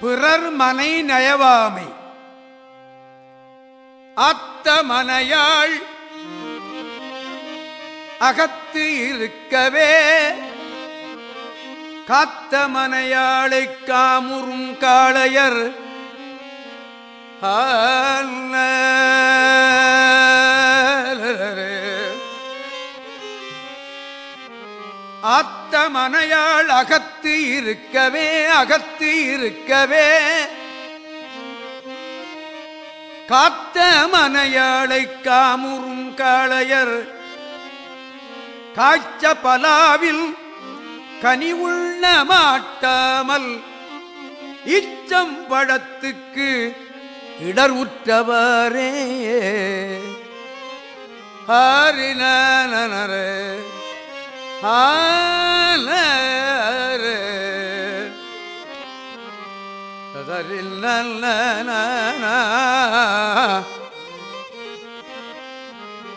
பிறர் மனை நயவாமை. அத்த மனையாள் அகத்து இருக்கவே காத்த மனையாளை காமுறும் காளையர். ஆத்த மனையாள் அகத்து இருக்கவே அகத்து இருக்கவே. காத்த மனையாளை காமுறும் காளையர். காய்ச்ச பலாவில் கனி மாட்டாமல் இச்சம் பழத்துக்கு இடர் உற்றவரே ஹரினரே ததரில் நல்ல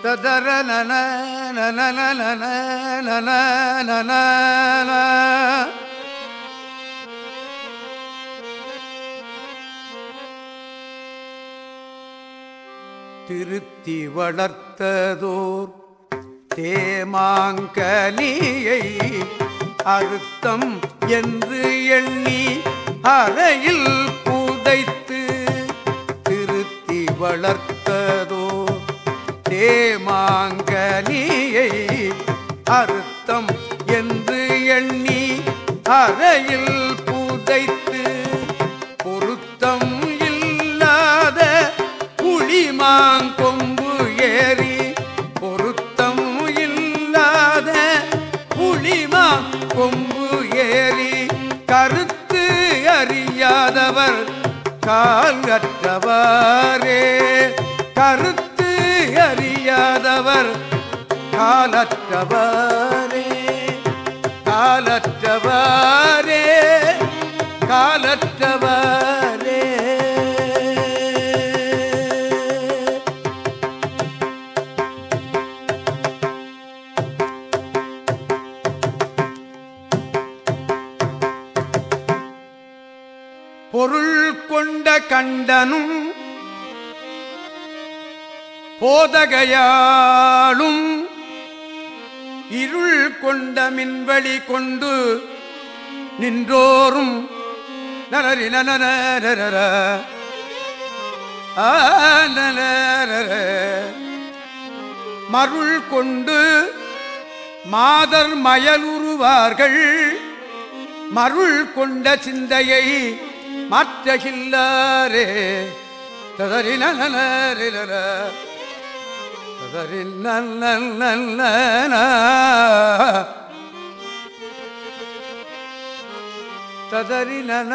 ததர நன நன நன நன நன திருத்தி வளர்த்ததோர் தேமாங்கலியை அறுத்தம் என்று எண்ணி அறையில் புதைத்து திருத்தி வளர்த்ததோ தேமாங்கலியை அறுத்தம் என்று எண்ணி அறையில் கருத்து அறியாதவர் கால்கற்றவாரே கருத்து அறியாதவர் காலற்றவாரே. காலற்றவாரே பொருள் கொண்ட கண்டனும் போதகையாளும் இருள் கொண்ட மின்வழி கொண்டு நின்றோரும். நலரி நலர மருள் கொண்டு மாதர் மயலுருவார்கள். மருள் கொண்ட சிந்தையை மாற்றகில்லாரே. ததறி நலரில ததறி நல்ல ததறி நன